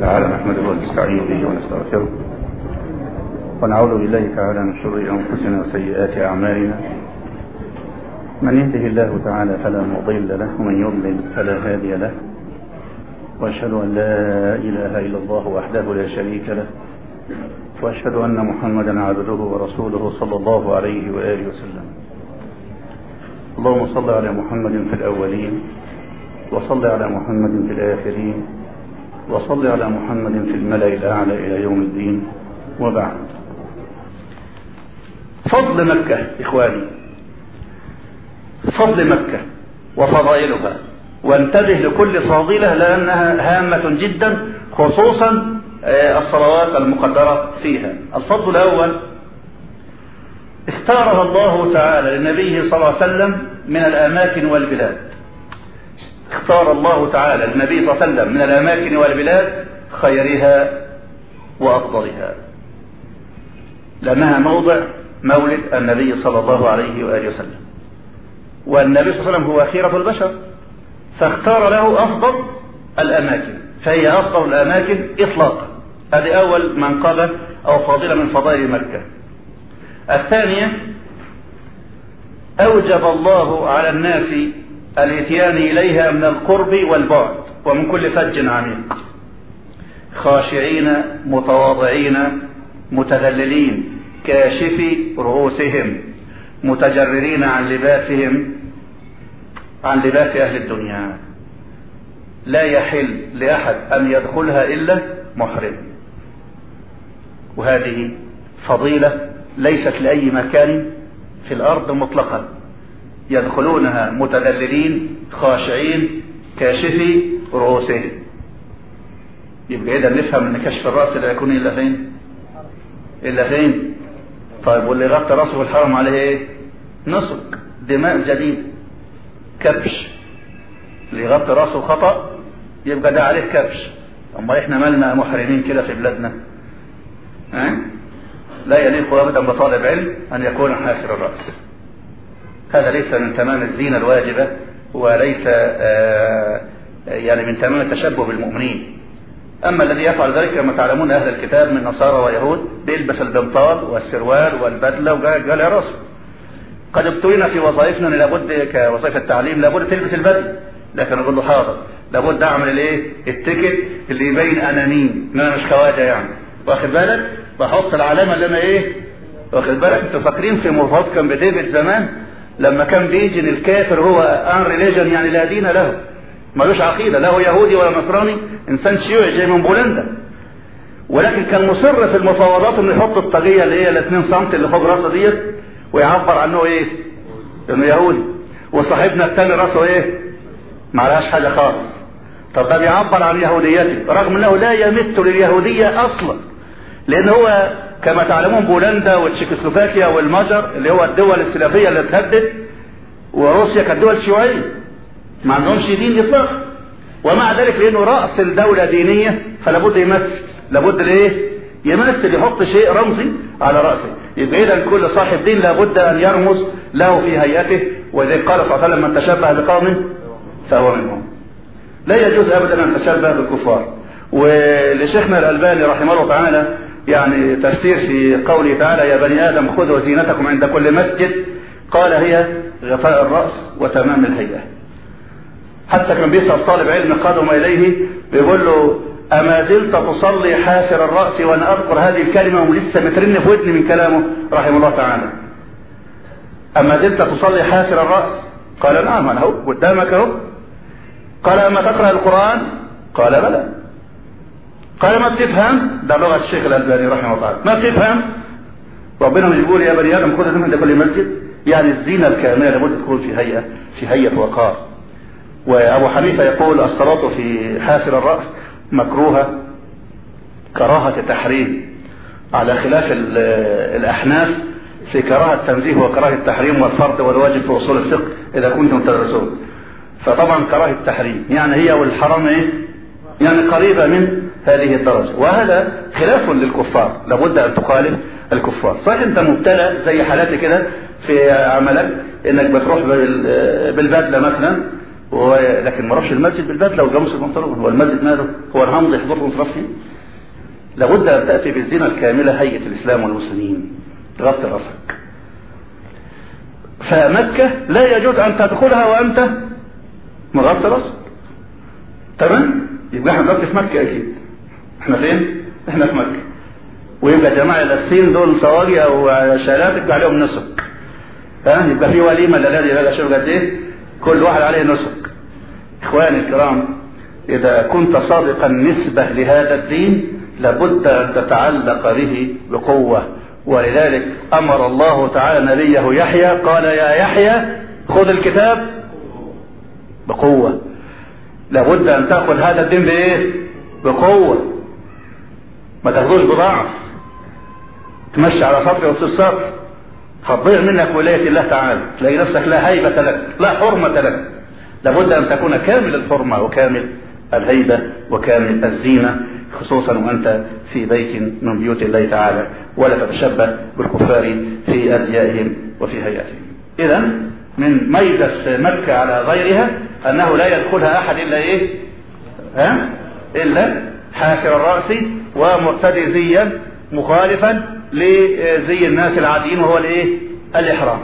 تعالى نحمده ونستعين به ونستغفره ونعوذ بالله تعالى من شرور أنفسنا وسيئات أعمالنا. من يهده الله تعالى فلا مضل له ومن يضلل فلا هادي له. وأشهد أن لا إله إلا الله وحده لا شريك له. وأشهد أن محمدا عبده ورسوله صلى الله عليه وآله وسلم. اللهم صل على محمد في الأولين وصل على محمد في الآخرين. وصل على محمد في الملأ الأعلى إلى يوم الدين. وبعد. فضل مكة إخواني. فضل مكة وفضائلها. وانتبه لكل فاضلة لأنها هامة جدا خصوصا الصلوات المقدرة فيها. الفضل الأول. اختارها الله تعالى لنبيه صلى الله عليه وسلم من الأماكن والبلاد. اختار الله تعالى للنبي صلى الله عليه وسلم من الأماكن والبلاد خيرها وأفضلها. لأنها موضع مولد النبي صلى الله عليه وآله وسلم. والنبي صلى الله عليه وسلم هو خيرة البشر فاختار له أفضل الأماكن فهي أفضل الأماكن إطلاقا. هذه أول منقبة أو فاضلة من فضائل مكة. الثانية أوجب الله على الناس الاتيان إليها من القرب والبعد ومن كل فج عميق. خاشعين متواضعين متذللين كاشفي رؤوسهم متجررين عن لباسهم عن لباس أهل الدنيا. لا يحل لأحد أن يدخلها إلا محرم. وهذه فضيلة ليست لأي مكان في الأرض مطلقا. يدخلونها متذللين خاشعين كاشفي رؤوسهم يبقى إذا نفهم أن كشف الرأس لا يكون إلا فين؟ إلا فين؟ طيب واللي غطى رأسه في الحرم عليه إيه؟ نسك دماء جديد كبش اللي يغطي رأسه خطأ يبقى ده عليه كبش أما إحنا مالنا محرمين كده في بلادنا ها؟ لا يليق أبدا بطالب علم أن يكون حاسر الرأس هذا ليس من تمام الزينة الواجبة وليس آه يعني من تمام التشبه بالمؤمنين. أما الذي يفعل ذلك كما تعلمون أهل الكتاب من نصارى ويهود بيلبس البنطال والسروال والبدلة يا راسه قد ابتلينا في وظائفنا لابد كوظائف التعليم لابد تلبس البدله لكن أقول له حاضر لابد أعمل الإيه؟ ال ticket اللي يبين أنا مين ان أنا مش خواجة يعني. واخد بالك؟ بحط العلامة اللي أنا إيه؟ واخد بالك؟ أنتوا فاكرين في مفاوضات كامب ديفيد زمان؟ لما كان بيجي الكافر هو un religion يعني لا دين له. ملوش عقيدة لا هو يهودي ولا نصراني إنسان شيوعي جاي من بولندا. ولكن كان مصر في المفاوضات إنه يحط الطاقية اللي هي ال 2 سم اللي فوق راسه ديت ويعبر عنه إيه؟ إنه يهودي. وصاحبنا التاني راسه إيه؟ معلهاش حاجة خالص. طب ده بيعبر عن يهوديته رغم إنه لا يمت لليهودية أصلا لأن هو كما تعلمون بولندا وتشيكوسلوفاكيا والمجر اللي هو الدول السلافية اللي اتهدت وروسيا كانت دول شيوعية. ما عندهمش دين اطلاقا. ومع ذلك لأنه رأس الدولة دينية فلا بد يمثل لابد لإيه؟ يمثل يحط شيء رمزي على رأسه. يبقى اذا كل صاحب دين لابد أن يرمز له في هيئته. ولذلك قال صلى الله عليه وسلم من تشبه بقوم فهو منهم. لا يجوز ابدا أن تشبه بالكفار. ولشيخنا الألباني رحمه الله تعالى يعني تفسير في قوله تعالى يا بني آدم خذوا زينتكم عند كل مسجد. قال هي غطاء الرأس وتمام الهيئة. حتى كان بيسأل طالب علم قادم إليه بيقول له أما زلت تصلي حاسر الرأس وأنا أذكر هذه الكلمة ولسه مترن في ودني من كلامه؟ رحمه الله تعالى. أما زلت تصلي حاسر الرأس؟ قال نعم أنا أهو قدامك أهو. قال أما تقرأ القرآن؟ قال بلى. قال ما بتفهم ده لغة الشيخ الألباني رحمه الله. ما بتفهم ربنا مش بيقول يا بني آدم خذ عند كل مسجد. يعني الزينة الكاملة لابد تكون في هيئة في هيئة وقار. وأبو حنيفة يقول الصلاة في حاسر الرأس مكروهة كراهة تحريم. على خلاف الأحناف في كراهة تنزيه وكراهة التحريم والفرض والواجب في أصول الفقه إذا كنتم تدرسون. فطبعا كراهة التحريم. يعني هي والحرام إيه؟ يعني قريبة من هذه الدرجة. وهذا خلاف للكفار. لابد أن تخالف الكفار. صحيح أنت مبتلى زي حالاتي كده في عملك إنك بتروح بالبدلة مثلا لكن ما راحش المسجد بالبدلة وجاموس البنطلون. هو المسجد ماله؟ هو أنا همضي حضور وانصراف فيه؟ لابد أن تأتي بالزينة الكاملة هيئة الإسلام والمسلمين. تغطي رأسك. فمكة لا يجوز أن تدخلها وأنت مغطي رأسك. تمام؟ يبقى إحنا دلوقتي في مكة أكيد. إحنا فين؟ إحنا في مكة. ويبقى جماعة لابسين دول طواجي أو يبقى عليهم نسك. ها؟ يبقى في وليمه للذي بقى شوف قد إيه؟ كل واحد عليه نسك. إخواني الكرام إذا كنت صادقا نسبه لهذا الدين لابد أن تتعلق به بقوة. ولذلك أمر الله تعالى نبيه يحيى قال يا يحيى خذ الكتاب بقوة. لابد أن تأخذ هذا الدين بإيه؟ بقوة. ما تأخذوش بضعف. تمشي على سطر وتصير سطر. هتضيع منك ولاية الله تعالى. تلاقي نفسك لا هيبة لك لا حرمة لك. لابد أن تكون كامل الحرمة وكامل الهيبة وكامل الزينة خصوصا وأنت في بيت من بيوت الله تعالى. ولا تتشبه بالكفار في أزيائهم وفي هيئتهم. إذا من ميزة مكة على غيرها أنه لا يدخلها أحد إلا إيه؟ ها؟ إلا حاشر الرأس ومرتدي زيا مخالفا لزي الناس العاديين وهو الإيه؟ الإحرام.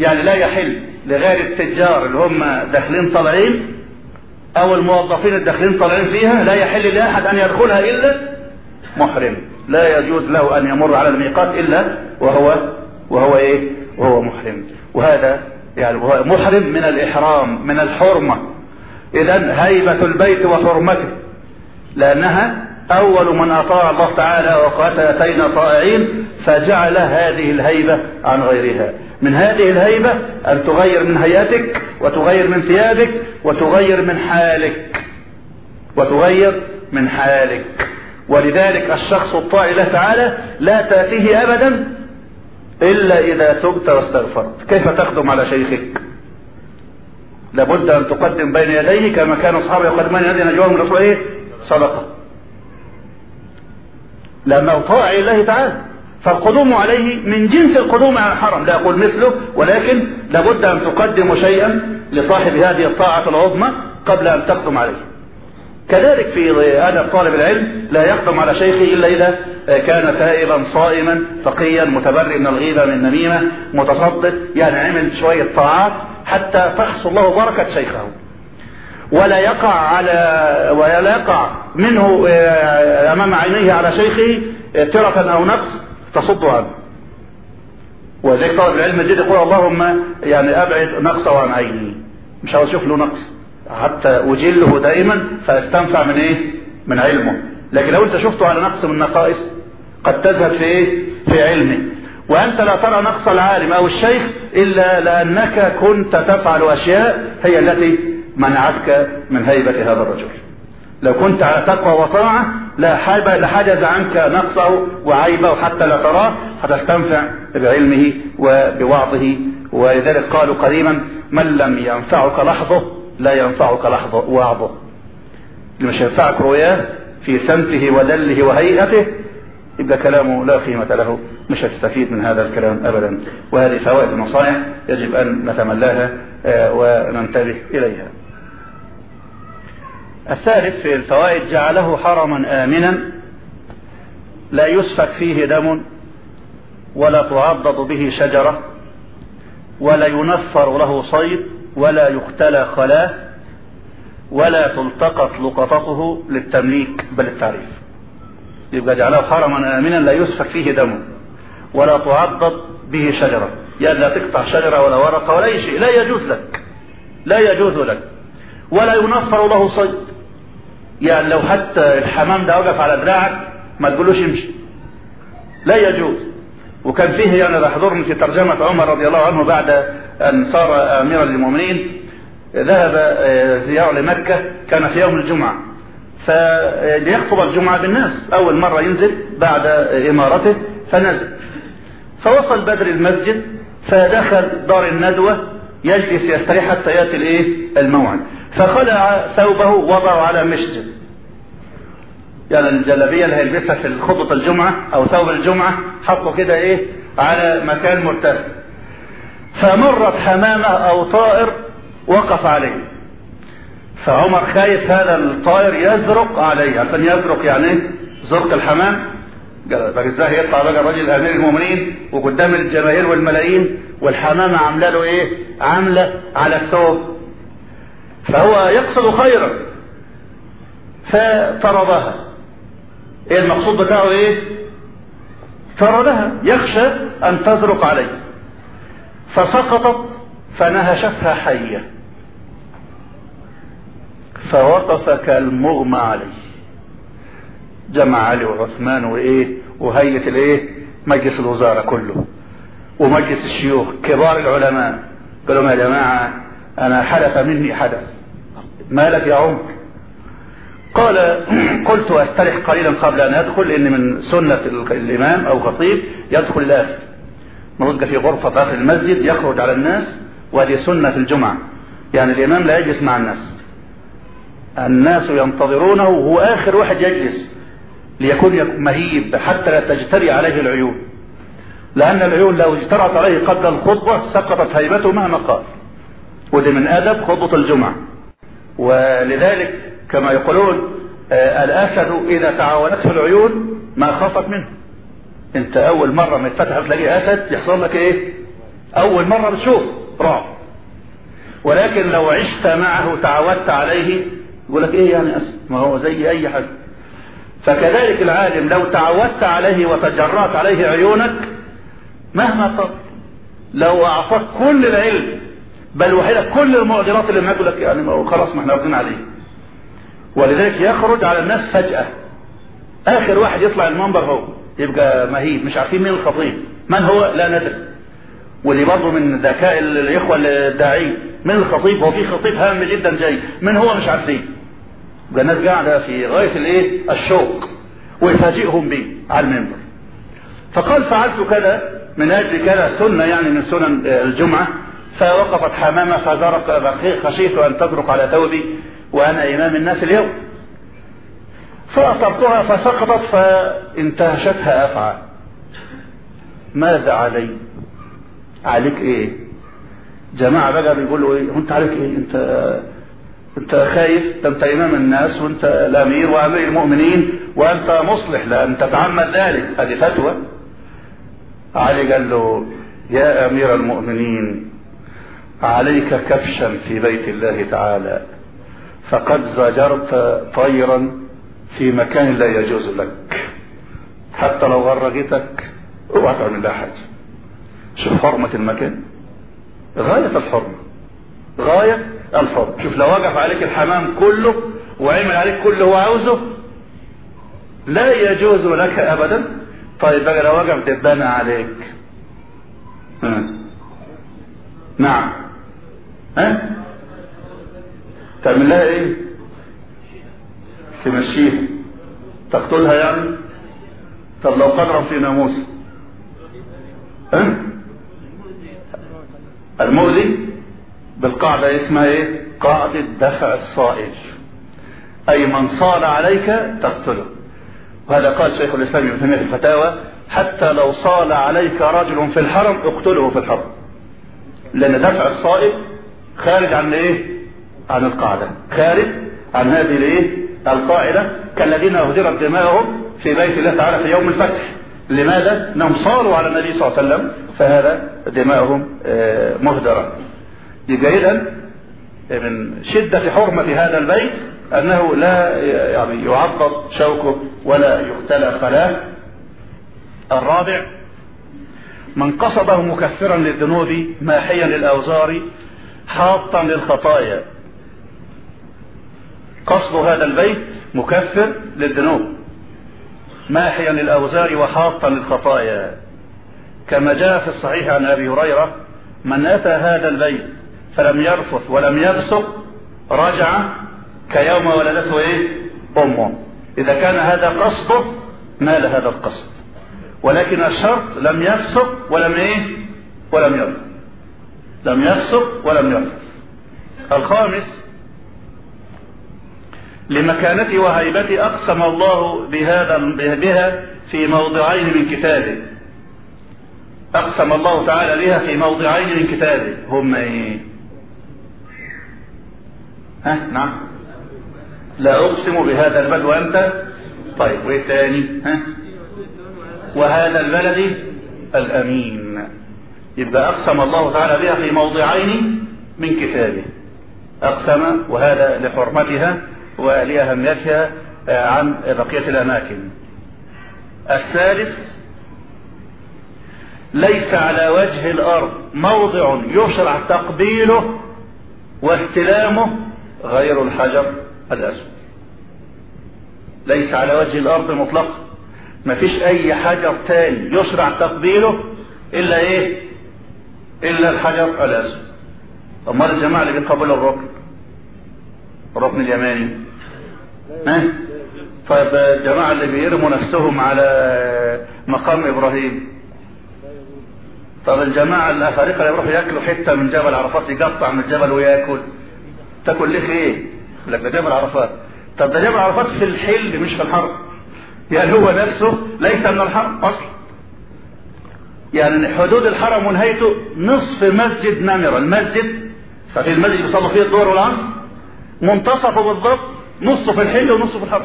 يعني لا يحل لغير التجار اللي هم داخلين طالعين أو الموظفين الداخلين طالعين فيها لا يحل لأحد أن يدخلها إلا محرم. لا يجوز له أن يمر على الميقات إلا وهو وهو إيه؟ وهو محرم. وهذا يعني محرم من الإحرام من الحرمة. اذا هيبة البيت وحرمته لأنها أول من أطاع الله تعالى وقاتل أتينا طائعين فجعل هذه الهيبة عن غيرها. من هذه الهيبة أن تغير من هيئتك وتغير من ثيابك وتغير من حالك. وتغير من حالك. ولذلك الشخص الطائع تعالى لا تأتيه أبدا إلا إذا تبت واستغفرت. كيف تخدم على شيخك؟ لابد أن تقدم بين يديه كما كان أصحابه يقدمون يدي نجواهم الرسول إيه صدقة. لأنه طاع لله تعالى. فالقدوم عليه من جنس القدوم على الحرم. لا أقول مثله ولكن لابد أن تقدم شيئا لصاحب هذه الطاعة العظمى قبل أن تقدم عليه. كذلك في أدب طالب العلم لا يقدم على شيخه إلا إذا كان تائبا صائما فقيا متبرئ من الغيبة من النميمة متصدق يعني عمل شوية طاعات حتى تحصل له بركة شيخه. ولا يقع على ولا يقع منه آه، أمام عينيه على شيخه آه، ترة أو نقص تصد عنه. ولذلك طالب العلم الجديد يقول اللهم يعني أبعد نقصه عن عيني. مش عاوز أشوف له نقص. حتى أجله دائما فاستنفع من إيه؟ من علمه. لكن لو أنت شفته على نقص من النقائص قد تذهب في إيه؟ في علمه. وأنت لا ترى نقص العالم أو الشيخ إلا لأنك كنت تفعل أشياء هي التي منعتك من هيبة هذا الرجل. لو كنت على تقوى وطاعة لا حاجة لحجز عنك نقصه وعيبه حتى لا تراه هتستنفع بعلمه وبوعظه. ولذلك قالوا قديما من لم ينفعك لحظه لا ينفعك لحظة وعظه اللي مش ينفعك رؤياه في سمته ودله وهيئته يبقى كلامه لا قيمة له. مش هتستفيد من هذا الكلام أبدا. وهذه فوائد النصائح يجب أن نتملاها آه، وننتبه إليها. الثالث في الفوائد جعله حرما آمنا لا يسفك فيه دم ولا تعضد به شجرة ولا ينفر له صيد ولا يختلى خلاه ولا تلتقط لقطته للتمليك بل التعريف. يبقى جعله حرما آمنا لا يسفك فيه دم ولا تعضد به شجرة. يعني لا تقطع شجرة ولا ورقة ولا أي شيء. لا يجوز لك. لا يجوز لك. ولا ينفر له صيد. يعني لو حتى الحمام ده وقف على دراعك ما تقولوش امشي. لا يجوز. وكان فيه يعني بحضرني في ترجمة عمر رضي الله عنه بعد أن صار أميرا للمؤمنين ذهب آه، زيارة لمكة كان في يوم الجمعة. فليخطب الجمعة بالناس. أول مرة ينزل بعد إمارته فنزل. فوصل بدر المسجد فدخل دار الندوة يجلس يستريح حتى يأتي الإيه؟ الموعد. فخلع ثوبه وضعه على مشجد يعني الجلابية اللي هيلبسها في خطبة الجمعة أو ثوب الجمعة حطه كده إيه؟ على مكان مرتفع. فمرت حمامة أو طائر وقف عليه. فعمر خايف هذا الطائر يزرق عليه. عشان يزرق يعني إيه؟ زرق الحمام. بقى إزاي يطلع بقى الراجل امير المؤمنين وقدام الجماهير والملايين والحمامة عاملة له إيه؟ عاملة على الثوب. فهو يقصد خيرا. فطردها إيه المقصود بتاعه إيه؟ طردها. يخشى أن تزرق عليه. فسقطت فنهشتها حية. فوقف كالمغمى عليه. جمع علي وعثمان وإيه وهيئة الإيه مجلس الوزارة كله ومجلس الشيوخ كبار العلماء. قالوا يا جماعة أنا حدث مني حدث. ما لك يا عمر؟ قال قلت أسترح قليلا قبل أن ادخل ان من سنة الإمام أو خطيب يدخل الآخر موجود في غرفة آخر المسجد يخرج على الناس وهذه سنة الجمعة. يعني الإمام لا يجلس مع الناس. الناس ينتظرونه وهو آخر واحد يجلس ليكون مهيب حتى لا تجتري عليه العيون. لأن العيون لو اجترت عليه قبل الخطبة سقطت هيبته مهما قال. ودي من أدب خطبة الجمعة. ولذلك كما يقولون آه الأسد إذا تعاونته العيون ما خافت منه. أنت أول مرة ما يتفتح تلاقي أسد يحصل لك إيه؟ أول مرة بتشوف رعب. ولكن لو عشت معه تعودت عليه يقول لك إيه يعني أسد؟ ما هو زي أي حد فكذلك العالم لو تعودت عليه وتجرأت عليه عيونك مهما قال لو أعطاك كل العلم بل وحيلك كل المعضلات اللي معاك لك يعني خلاص ما إحنا واخدين عليه. ولذلك يخرج على الناس فجأة. آخر واحد يطلع المنبر هو. يبقى مهيب مش عارفين مين الخطيب. من هو؟ لا ندري. ودي برضه من ذكاء الإخوة الداعين من الخطيب؟ هو في خطيب هام جدا جاي. من هو؟ مش عارفين. يبقى الناس قاعدة في غاية الإيه؟ الشوق. ويفاجئهم به على المنبر. فقال فعلت كذا من أجل كذا سنة يعني من سنن الجمعة. فوقفت حمامة فزرق خشيت أن تزرق على ثوبي وأنا إمام الناس اليوم. فاطرتها فسقطت فانتهشتها افعى ماذا علي؟ عليك إيه؟ جماعة بقى بيقولوا إيه؟ أنت عليك إيه؟ انت أنت خايف؟ أنت إمام الناس وأنت الأمير وأمير المؤمنين وأنت مصلح لأن تتعمد ذلك. هذه فتوى. علي قال له يا أمير المؤمنين عليك كبشا في بيت الله تعالى فقد زجرت طيرا في مكان لا يجوز لك. حتى لو غرقتك اوعى تعمل لها حاجة. شوف حرمة المكان. غاية الحرمة. غاية الحر شوف لو وقف عليك الحمام كله وعمل عليك كل هو عاوزه لا يجوز لك ابدا. طيب بقى لو وقف دبانة عليك. ها. نعم. ها؟ تعمل لها إيه؟ تمشيها تقتلها يعني؟ طب لو قدرا في ناموس. ها؟ المؤذي؟ بالقاعدة اسمها إيه؟ قاعدة دفع الصائل أي من صال عليك تقتله. وهذا قال شيخ الإسلام ابن تيمية في الفتاوى حتى لو صال عليك رجل في الحرم اقتله في الحرم. لأن دفع الصائل خارج عن إيه؟ عن القاعدة. خارج عن هذه الإيه؟ القاعدة كالذين أهدرت دماءهم في بيت الله تعالى في يوم الفتح. لماذا؟ إنهم صاروا على النبي صلى الله عليه وسلم فهذا دماؤهم مهدرة. يبقى اذا من شدة حرمة هذا البيت أنه لا يعني يعضد شوكه ولا يختلى خلاه الرابع من قصده مكفرا للذنوب ماحيا للأوزار حاطا للخطايا. قصد هذا البيت مكفر للذنوب. ماحيا للأوزار وحاطا للخطايا. كما جاء في الصحيح عن أبي هريرة من أتى هذا البيت فلم يرفث ولم يفسق رجع كيوم ولدته إيه؟ أمه. إذا كان هذا قصده نال هذا القصد. ولكن الشرط لم يفسق ولم إيه؟ ولم يرفث. لم يفسق ولم يرفث. الخامس لمكانته وهيبته أقسم الله بهذا بها في موضعين من كتابه. أقسم الله تعالى بها في موضعين من كتابه. هما إيه؟ ها؟ نعم. لا أقسم بهذا البلد وأنت؟ طيب وإيه تاني ها؟ وهذا البلد الأمين. يبقى أقسم الله تعالى بها في موضعين من كتابه. أقسم وهذا لحرمتها ولأهميتها عن بقية الأماكن. الثالث ليس على وجه الأرض موضع يشرع تقبيله واستلامه غير الحجر الأسود. ليس على وجه الأرض مطلقا ما فيش أي حجر تاني يشرع تقبيله إلا إيه؟ إلا الحجر الأسود. أمال الجماعة اللي بيقبلوا الركن الركن اليماني. ها؟ طيب الجماعة اللي بيرموا نفسهم على مقام إبراهيم. طب الجماعة الأفارقة اللي يروحوا ياكلوا حتة من جبل عرفات يقطع من الجبل وياكل. تاكل ليه إيه؟ لك ده جبل عرفات. طب ده جبل عرفات في الحل مش في الحرب. يعني هو نفسه ليس من الحرم أصلا. يعني حدود الحرم ونهايته نصف مسجد نمرة. المسجد ففي المسجد يصلوا فيه الظهر والعصر. منتصفه بالضبط نصه في الحل ونصه في الحرم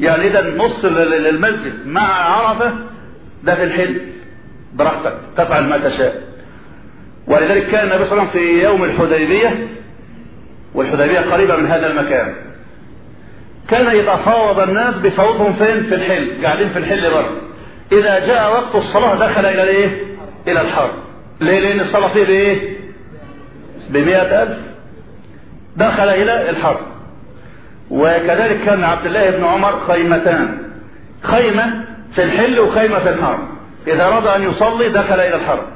يعني اذا نص المسجد مع عرفة ده في الحل براحتك تفعل ما تشاء. ولذلك كان النبي صلى الله عليه وسلم في يوم الحديبية والحديبية قريبة من هذا المكان. كان إذا فاوض الناس بفوضهم فين؟ في الحل قاعدين في الحل بره إذا جاء وقت الصلاة دخل إلى الإيه إلى الحرم ليه؟ لأن الصلاة فيه بإيه؟ بمئة ألف. دخل إلى الحرم وكذلك كان عبد الله بن عمر خيمتان. خيمة في الحل وخيمة في الحرم. إذا أراد أن يصلي دخل إلى الحرم.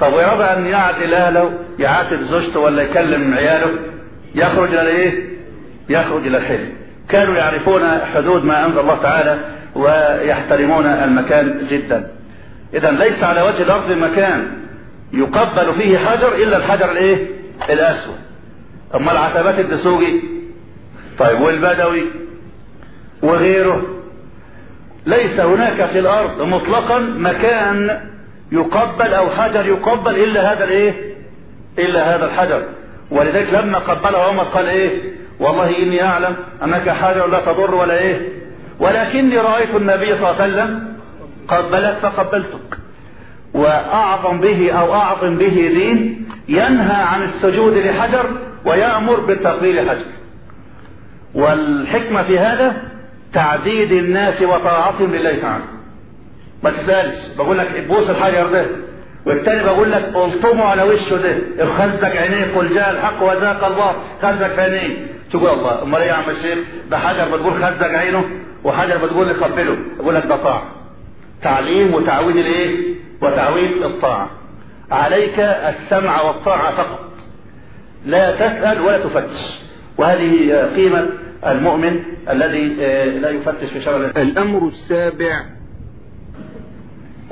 طب وأراد أن يعدل أهله يعاتب زوجته ولا يكلم عياله يخرج إلى إيه؟ يخرج إلى الحل. كانوا يعرفون حدود ما أنزل الله تعالى ويحترمون المكان جدا. إذا ليس على وجه الأرض مكان يقبل فيه حجر إلا الحجر الإيه؟ الأسود. أما العتبات الدسوقي طيب والبدوي وغيره. ليس هناك في الأرض مطلقا مكان يقبل أو حجر يقبل إلا هذا الإيه؟ إلا هذا الحجر. ولذلك لما قبله عمر قال إيه؟ والله إني أعلم أنك حجر لا تضر ولا إيه؟ ولكني رأيت النبي صلى الله عليه وسلم قبلك فقبلتك. وأعظم به أو أعظم به دين ينهى عن السجود لحجر ويأمر بتقبيل حجر والحكمة في هذا تعديد الناس وطاعتهم لله تعالى. ما تسألش بقول لك بوس الحجر ده. والتاني بقول لك الطموا على وشه ده. خزك عينيه قل جاء الحق وذاق الله. خزك في عينيه تقول الله أمال إيه يا عم الشيخ؟ ده حجر بتقول خزك عينه وحجر بتقول لي قبله أقول لك ده طاعة. تعليم وتعويد الإيه؟ وتعويد الطاعة. عليك السمع والطاعة فقط. لا تسأل ولا تفتش. وهذه قيمة المؤمن الذي لا يفتش في شرع الأمر السابع.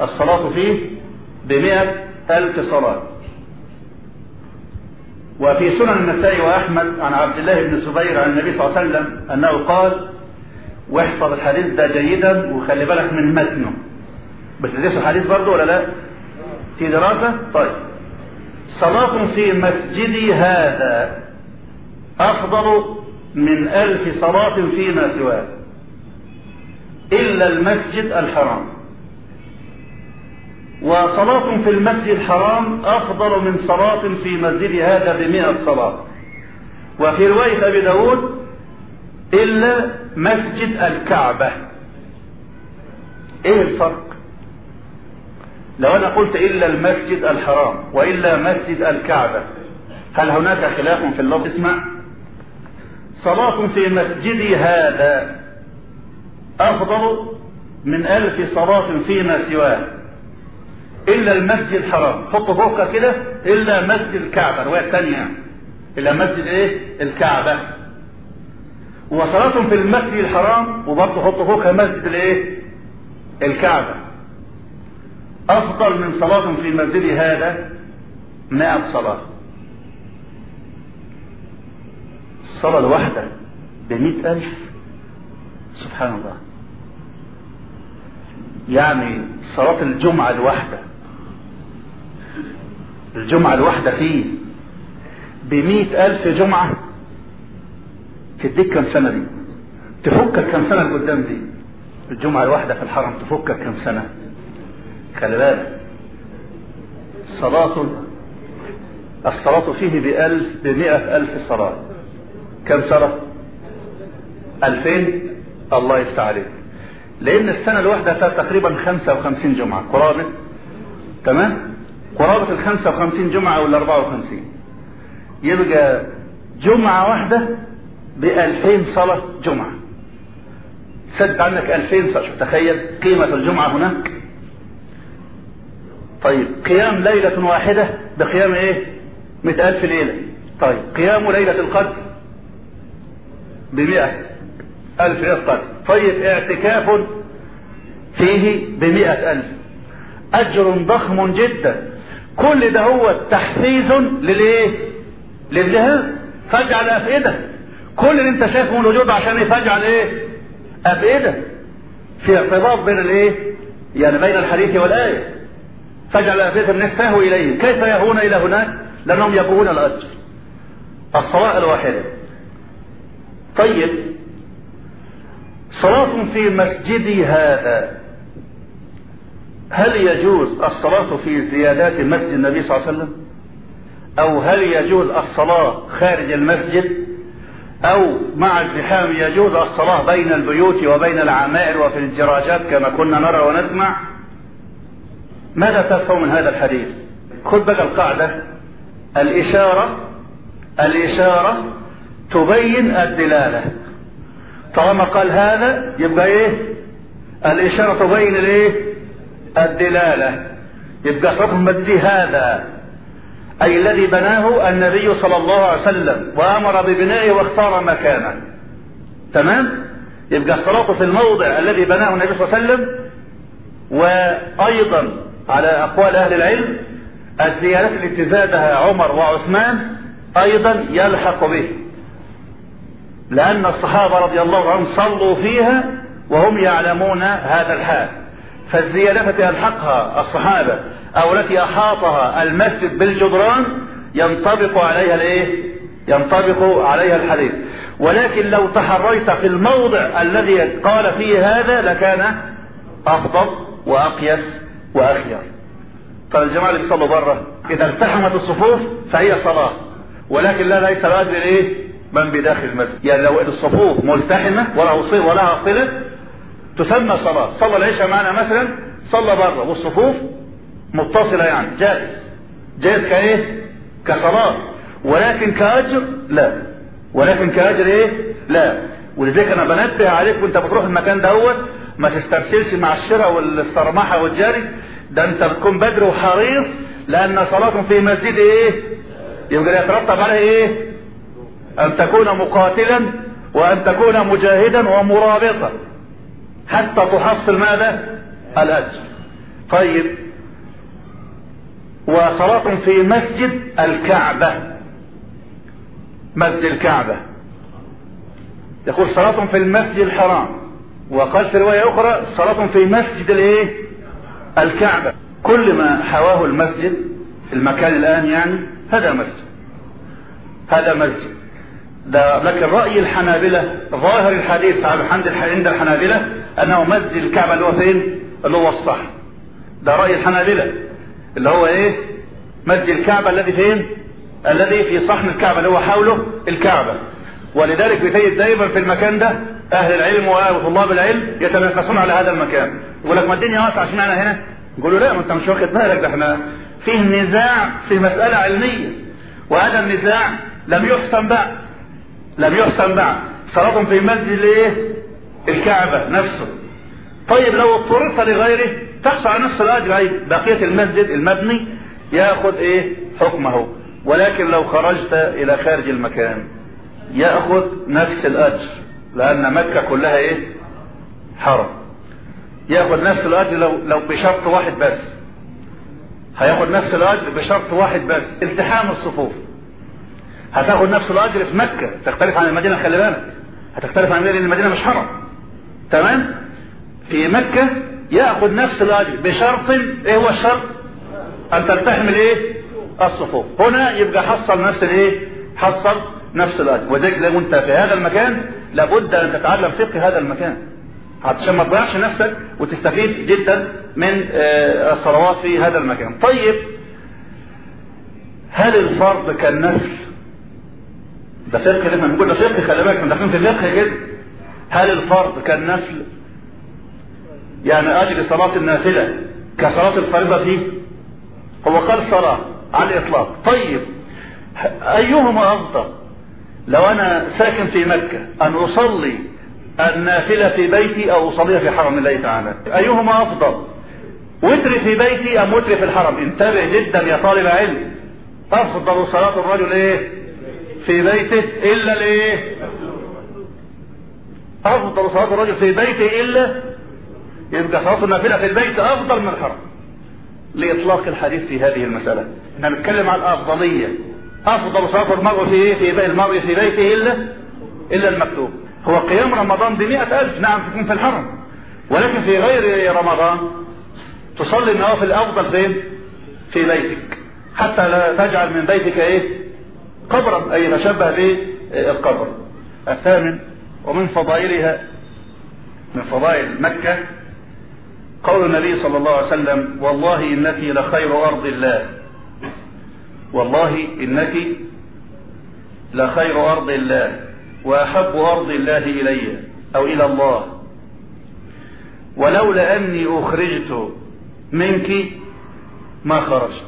الصلاة فيه بمئة ألف صلاة. وفي سنن النسائي وأحمد عن عبد الله بن الزبير عن النبي صلى الله عليه وسلم أنه قال واحفظ الحديث ده جيدا وخلي بالك من متنه. بتدرس الحديث برضه ولا لا؟ في دراسة؟ طيب. صلاة في مسجدي هذا أفضل من ألف صلاة فيما سواه إلا المسجد الحرام. وصلاة في المسجد الحرام أفضل من صلاة في مسجد هذا بمئة صلاة. وفي رواية أبي داود إلا مسجد الكعبة. إيه الفرق؟ لو أنا قلت إلا المسجد الحرام وإلا مسجد الكعبة هل هناك خلاف في اللفظ؟ اسمع. صلاة في مسجدي هذا أفضل من ألف صلاة فيما سواه. إلا المسجد الحرام حط فوقها كده إلا مسجد الكعبة الرواية الثانية إلا مسجد إيه؟ الكعبة. وصلاة في المسجد الحرام وبرضه حط فوقها مسجد الإيه؟ الكعبة. أفضل من صلاة في مسجد هذا مائة صلاة. الصلاة الواحدة بمئة ألف. سبحان الله. يعني صلاة الجمعة الواحدة. الجمعة الواحدة فيه بمئة ألف جمعة تديك كم سنة دي؟ تفكك كم سنة قدام دي؟ الجمعة الواحدة في الحرم تفكك كم سنة؟ خلي بالك. صلاة الصلاة فيه بألف بمئة ألف صلاة. كم صلاة ألفين؟ الله يفتح عليك. لأن السنة الواحدة فيها تقريبا خمسة وخمسين جمعة. قرابة؟ تمام؟ قرابة الخمسة وخمسين جمعة أو الأربعة وخمسين؟ يبقى جمعة واحدة بألفين صلاة جمعة. سد عنك ألفين صلاة. تخيل قيمة الجمعة هناك. طيب قيام ليلة واحدة بقيام إيه؟ مئة ألف ليلة. طيب قيام ليلة القدر بمئة ألف قدر طيب اعتكاف فيه بمئة ألف. أجر ضخم جدا. كل ده هو تحفيز للإيه؟ للجهاد فاجعل أفئدة. كل اللي انت شايفه من الوجود عشان فاجعل إيه؟ أفئدة. في ارتباط بين الإيه؟ يعني بين الحديث والآية. فاجعل أفئدة تهوي إليه كيف يهون إلى هناك؟ لأنهم يبغون الأجر. الصلاة الواحدة. طيب. صلاة في مسجدي هذا هل يجوز الصلاة في زيادات مسجد النبي صلى الله عليه وسلم؟ أو هل يجوز الصلاة خارج المسجد؟ أو مع الزحام يجوز الصلاة بين البيوت وبين العمائر وفي الدراجات كما كنا نرى ونسمع؟ ماذا تفهم من هذا الحديث؟ خذ بقى القاعدة. الإشارة الإشارة تبين الدلالة. طالما قال هذا يبقى إيه؟ الإشارة تبين الإيه؟ الدلالة. يبقى حكم مدي هذا. أي الذي بناه النبي صلى الله عليه وسلم وأمر ببنائه واختار مكانه. تمام؟ يبقى الصلاة في الموضع الذي بناه النبي صلى الله عليه وسلم وأيضا على أقوال أهل العلم الزيارات التي زادها عمر وعثمان أيضا يلحق به. لأن الصحابة رضي الله عنهم صلوا فيها وهم يعلمون هذا الحال. فالزيادات التي يلحقها الصحابة أو التي أحاطها المسجد بالجدران ينطبق عليها الإيه؟ ينطبق عليها الحديث. ولكن لو تحريت في الموضع الذي قال فيه هذا لكان أفضل وأقيس وأخير. طب الجماعة اللي بيصلوا بره إذا التحمت الصفوف فهي صلاة. ولكن لا ليس الأجر إيه؟ من بداخل المسجد. يعني لو الصفوف ملتحمة وله صلة ولها صلة تسمى صلاة. صلى العشاء معنا مثلا صلى بره والصفوف متصلة يعني. جائز. جائز كإيه؟ كصلاة. ولكن كأجر لا. ولكن كأجر إيه؟ لا. ولذلك أنا بنبه عليك وأنت بتروح المكان دوت ما تسترسلش مع الشراء والصرمحة والجري ده أنت بتكون بدري وحريص لأن صلاة في مسجد إيه؟ يبقى يترتب عليه إيه؟ أن تكون مقاتلا وأن تكون مجاهدا ومرابطا. حتى تحصل ماذا؟ الأجر. طيب. وصلاة في مسجد الكعبة. مسجد الكعبة. يقول صلاة في المسجد الحرام. وقال في رواية أخرى صلاة في مسجد الإيه؟ الكعبة. كل ما حواه المسجد المكان الآن يعني هذا مسجد هذا مسجد ده لكن رأي الحنابلة ظاهر الحديث عند الحنابلة أنه مسجد الكعبة اللي هو فين؟ اللي هو الصح. ده رأي الحنابلة اللي هو إيه؟ مسجد الكعبة الذي فين؟ الذي في صحن الكعبة اللي هو حوله الكعبة. ولذلك بتجد دايما في المكان ده أهل العلم وطلاب العلم يتنافسون على هذا المكان. يقول لك ما الدنيا واسعة عشان أنا هنا؟ يقولوا لا ما أنت مش واخد بالك ده إحنا فيه نزاع في مسألة علمية. وهذا النزاع لم يحسن بعد لم يحسن بعد. صلاة في مسجد الايه الكعبة نفسه. طيب لو اضطررت لغيره تحصل على نفس الأجر. أي بقية المسجد المبني يأخذ إيه؟ حكمه. ولكن لو خرجت إلى خارج المكان يأخذ نفس الأجر. لأن مكة كلها إيه؟ حرم. يأخذ نفس الأجر لو لو بشرط واحد بس. هيأخذ نفس الأجر بشرط واحد بس. التحام الصفوف. هتاخذ نفس الأجر في مكة. تختلف عن المدينة خلي بالك. هتختلف عن المدينة لأن المدينة مش حرم. تمام؟ في مكة يأخذ نفس الأجر بشرط إيه هو الشرط؟ أن تلتحم الإيه؟ الصفوف. هنا يبقى حصل نفس الإيه؟ حصل نفس الأجر. وذلك لو أنت في هذا المكان لابد أن تتعلم فقه هذا المكان. عشان ما تضيعش نفسك وتستفيد جدا من آه، الصلوات في هذا المكان. طيب هل الفرض كالنفل ده فقه اللي إحنا بنقول ده فقه خلي بالك داخلين في الفقه كده هل الفرض كالنفل يعني أجل صلاة النافلة كصلاة الفريضة فيه؟ هو قال صلاة على الإطلاق. طيب أيهما أفضل؟ لو أنا ساكن في مكة أن أصلي النافلة في بيتي أو أصليها في حرم الله تعالى؟ أيهما أفضل؟ وتر في بيتي أم وتر في الحرم؟ انتبه جدا يا طالب علم. أفضل صلاة الرجل إيه؟ في بيته إلا الايه أفضل صلاة الرجل في بيته إلا يبقى صلاة النافلة في البيت أفضل من الحرم. لإطلاق الحديث في هذه المسألة. إحنا نتكلم عن الأفضلية. أفضل صلاة المرء في إيه؟ في المرء في بيته الا إلا المكتوب. هو قيام رمضان بمئة ألف. نعم تكون في الحرم. ولكن في غير رمضان تصلي النوافل أفضل فين؟ في بيتك. حتى لا تجعل من بيتك إيه؟ قبرا أي تشبه بالقبر الثامن ومن فضائلها من فضائل مكة قول النبي صلى الله عليه وسلم والله إنك لخير أرض الله. والله إنك لخير أرض الله وأحب أرض الله إلي أو إلى الله. ولولا أني أخرجت منك ما خرجت.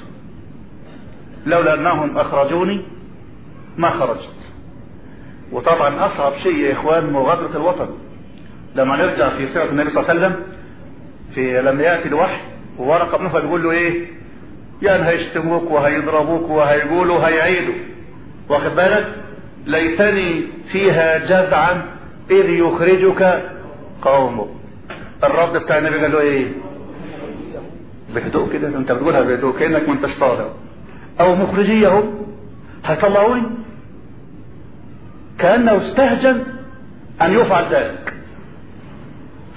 لولا أنهم أخرجوني ما خرجت. وطبعا أصعب شيء يا إخوان مغادرة الوطن. لما نرجع في سيرة النبي صلى الله عليه وسلم في لما يأتي الوحي وورقة بن بيقول له إيه؟ يعني هيشتموك وهيضربوك وهيقولوا هيعيدوا. واخد بالك؟ ليتني فيها جذعا إذ يخرجك قومك. الرد بتاع النبي قال له إيه؟ بهدوء كده أنت بتقولها بهدوء كأنك ما أنتش طالع. أو مخرجيهم؟ هيطلعوني؟ كأنه استهجن أن يفعل ذلك.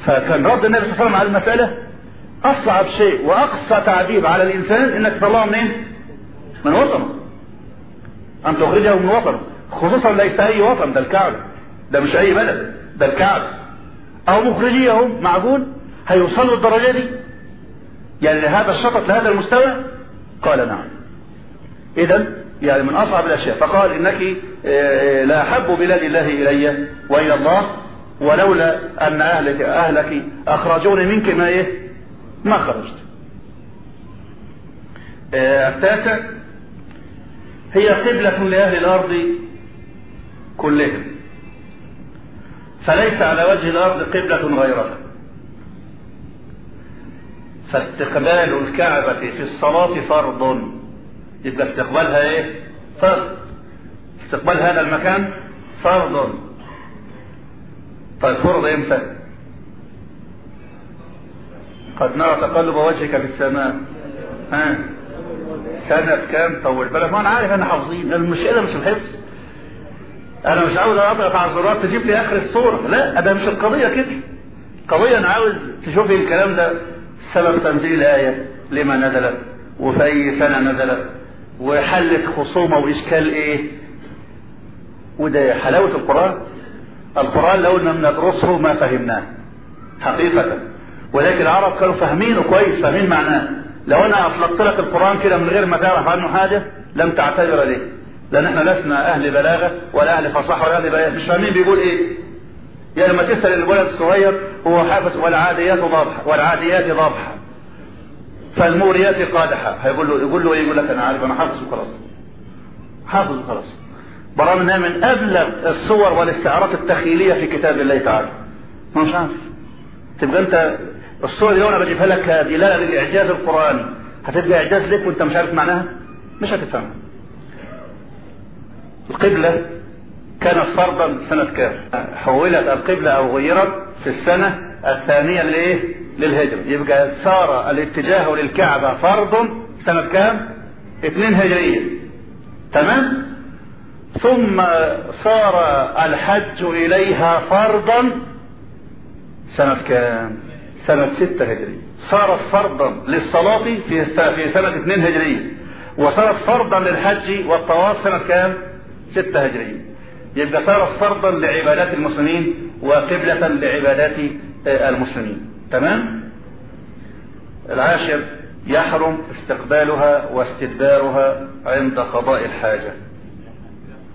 فكان رد النبي صلى الله عليه وسلم على المسألة أصعب شيء وأقصى تعذيب على الإنسان إنك تطلعه منين؟ من وطنه. أن تخرجه من وطنه. خصوصا ليس أي وطن ده الكعبة. ده مش أي بلد ده الكعبة. أو مخرجيهم معقول؟ هيوصلوا الدرجة دي؟ يعني لهذا الشطط لهذا المستوى؟ قال نعم. اذا يعني من أصعب الأشياء. فقال إنك لا أحب بلاد الله إلي وإلى الله ولولا أن أهلك أهلك أخرجوني منك ما إيه؟ ما خرجت. التاسع هي قبلة لأهل الأرض كلهم. فليس على وجه الأرض قبلة غيرها. فاستقبال الكعبة في الصلاة فرض. يبقى استقبالها إيه؟ فرض. استقبال هذا المكان فرض. طيب فرض إمتى؟ قد نرى تقلب وجهك في السماء. ها؟ سنة كام؟ طول بالك. ما أنا عارف أنا حافظين. المشكلة مش الحفظ. أنا مش عاوز أضغط على الزرار تجيب لي آخر الصورة. لا ده مش القضية كده. القضية أنا عاوز تشوفي الكلام ده. سبب تنزيل آية. لما نزلت. وفي اي سنة نزلت. وحلت خصومة وإشكال إيه؟ وده حلاوة القرآن. القرآن لو لم ندرسه ما فهمناه حقيقة. ولكن العرب كانوا فاهمينه كويس فاهمين معناه. لو أنا أطلقت لك القرآن كده من غير ما تعرف عنه حاجة لم تعتبر ليه؟ لأن إحنا لسنا أهل بلاغة ولا أهل فصاحة ولا أهل بيان. مش فاهمين بيقول إيه؟ يعني لما تسأل الولد الصغير هو حافظ والعاديات ضبحا والعاديات ضبحا فالموريات قادحة. هيقول له يقول له إيه يقول لك أنا عارف أنا حافظ وخلاص. حافظ وخلاص. برغم انها من أبلغ الصور والاستعارات التخيلية في كتاب الله تعالى. ما مش عارف تبقى أنت الصور دي وأنا بجيبها لك دلالة للاعجاز القرآني. هتبقى إعجاز لك وأنت مش عارف معناها؟ مش هتفهمها. القبلة كانت فرضا سنة كام؟ حولت القبلة أو غيرت في السنة الثانية لإيه؟ للهجرة. يبقى صار الاتجاه للكعبة فرض سنة كام؟ اثنين هجرية. تمام؟ ثم صار الحج إليها فرضا سنة كام؟ سنة ستة هجرية. صارت فرضا للصلاة في في سنة اثنين هجرية. وصارت فرضا للحج والطواف سنة كام؟ ستة هجرية. يبقى صارت فرضا لعبادات المسلمين وقبلة لعبادات المسلمين. تمام؟ العاشر يحرم استقبالها واستدبارها عند قضاء الحاجة.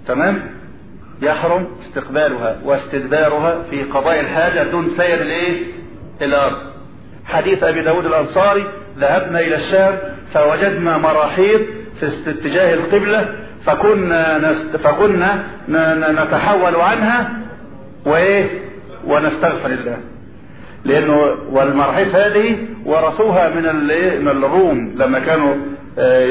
تمام؟ يحرم استقبالها واستدبارها في قضاء الحاجة دون سير الإيه؟ الأرض. حديث أبي داود الأنصاري ذهبنا إلى الشام فوجدنا مراحيض في اتجاه القبلة فكنا نست... فكنا نتحول عنها وإيه؟ ونستغفر الله. لأنه والمراحيض هذه ورثوها من من الروم لما كانوا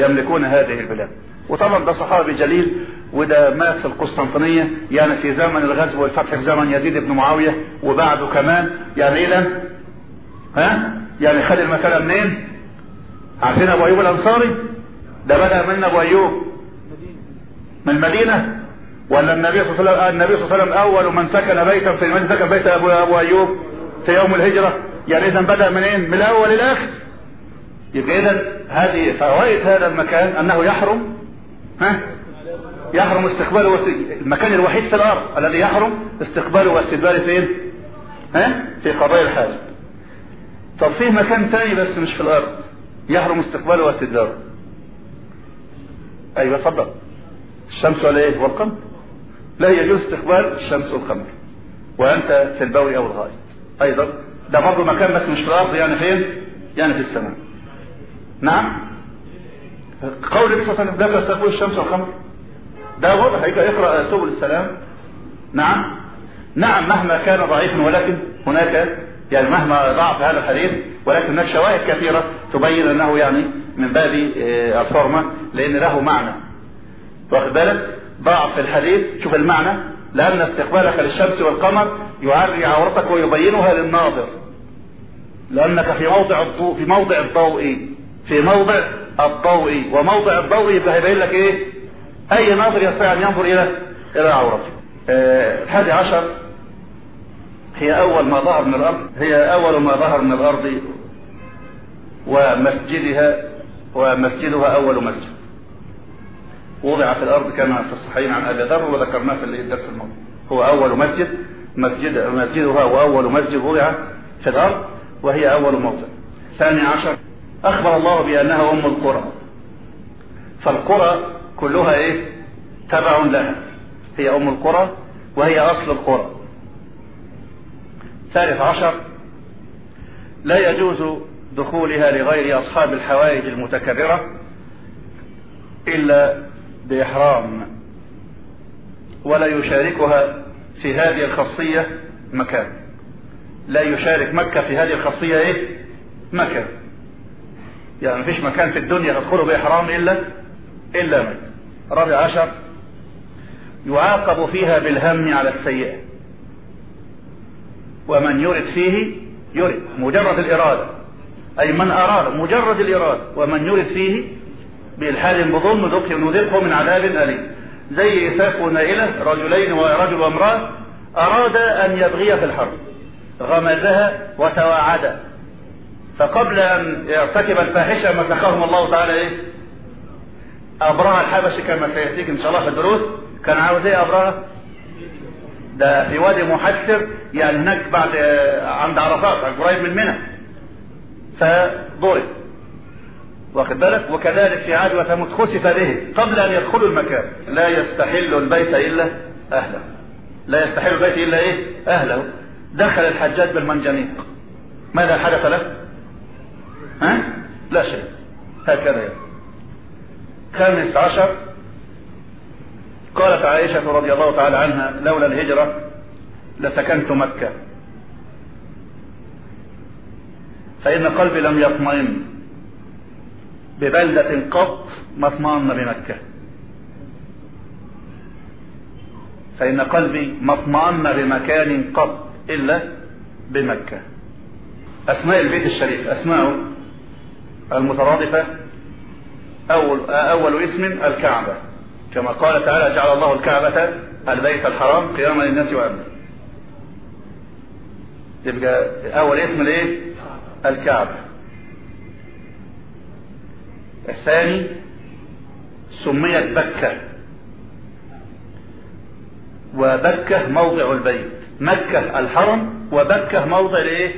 يملكون هذه البلاد. وطبعا ده صحابي جليل وده مات في القسطنطينية يعني في زمن الغزو والفتح في زمن يزيد بن معاوية وبعده كمان يعني إلى ها؟ يعني خد المسألة منين؟ عارفين أبو أيوب الأنصاري؟ ده بدأ من أبو أيوب. من المدينة. ولا النبي صلى الله عليه وسلم النبي صلى الله عليه وسلم أول من سكن بيتا في المدينة سكن بيت أبو أيوب. في يوم الهجرة. يعني اذا بدأ منين من الأول للاخر يبقى اذا هذه فوائد هذا المكان أنه يحرم ها؟ يحرم استقباله وست... المكان الوحيد في الأرض الذي يحرم استقباله واستدباره فين ها؟ في قضايا الحاجة. طب فيه مكان ثاني بس مش في الأرض يحرم استقباله واستدباره أيوه اتفضل الشمس ولا إيه؟ والقمر. لا يجوز استقبال الشمس والقمر. وأنت في البول أو الغائط أيضا. ده برضه مكان بس مش في الأرض يعني فين؟ يعني في السماء. نعم؟ قول النبي صلى الله عليه وسلم لا الشمس والقمر. ده واضح اقرأ سبل السلام. نعم؟ نعم مهما كان ضعيفا ولكن هناك يعني مهما ضعف هذا الحديث ولكن هناك شواهد كثيرة تبين أنه يعني من باب الحرمة لأن له معنى. واخد بالك؟ ضعف الحديث شوف المعنى. لأن استقبالك للشمس والقمر يعري عورتك ويبينها للناظر. لأنك في موضع الضوء في موضع الضوء. في موضع الضوء. وموضع الضوء يبقى هيبين لك إيه؟ أي ناظر يستطيع أن ينظر إلى إلى عورته. آه الحادي عشر هي أول ما ظهر من الأرض هي أول ما ظهر من الأرض ومسجدها ومسجدها أول مسجد. وضع في الأرض كما في الصحيحين عن أبي ذر وذكرناه في الدرس الماضي. هو أول مسجد مسجد مسجدها واول مسجد وضع في الأرض وهي أول موضع. ثاني عشر أخبر الله بأنها أم القرى. فالقرى كلها إيه؟ تبع لها. هي أم القرى وهي أصل القرى. ثالث عشر لا يجوز دخولها لغير أصحاب الحوائج المتكررة إلا بإحرام ولا يشاركها في هذه الخاصية مكان. لا يشارك مكة في هذه الخاصية إيه؟ مكان. يعني مفيش مكان في الدنيا تدخله بإحرام إلا إلا مكه رابع عشر. يعاقب فيها بالهم على السيئة. ومن يرد فيه يرد. مجرد الإرادة. أي من أراد مجرد الإرادة. ومن يرد فيه بإلحاد بظلم نذقه من عذاب أليم. زي إساف ونائلة رجلين ورجل وامرأة أراد أن يبغي في الحرب. غمزها وتواعد فقبل أن يرتكب الفاحشة مسخهم الله تعالى إيه؟ أبرهة الحبشي كما سيأتيك إن شاء الله في الدروس. كان عاوز إيه أبرهة؟ ده في وادي محسر يعني هناك بعد عند عرفات قريب من منى. فضرب. واخد بالك؟ وكذلك في عاد وثمود خسف به قبل أن يدخلوا المكان. لا يستحل البيت إلا أهله. لا يستحل البيت إلا إيه؟ أهله. دخل الحجاج بالمنجنيق ماذا حدث له؟ ها؟ لا شيء. هكذا. يعني. خامس عشر. قالت عائشة رضي الله تعالى عنها لولا الهجرة لسكنت مكة. فإن قلبي لم يطمئن. ببلدة قط ما اطمأن بمكة. فإن قلبي ما اطمأن بمكان قط إلا بمكة. أسماء البيت الشريف أسماءه المترادفة أول, أول اسم الكعبة. كما قال تعالى جعل الله الكعبة البيت الحرام قياما للناس وأمنا. يبقى أول اسم الإيه؟ الكعبة. الثاني سميت بكة. وبكة موضع البيت. مكة الحرم وبكة موضع الايه؟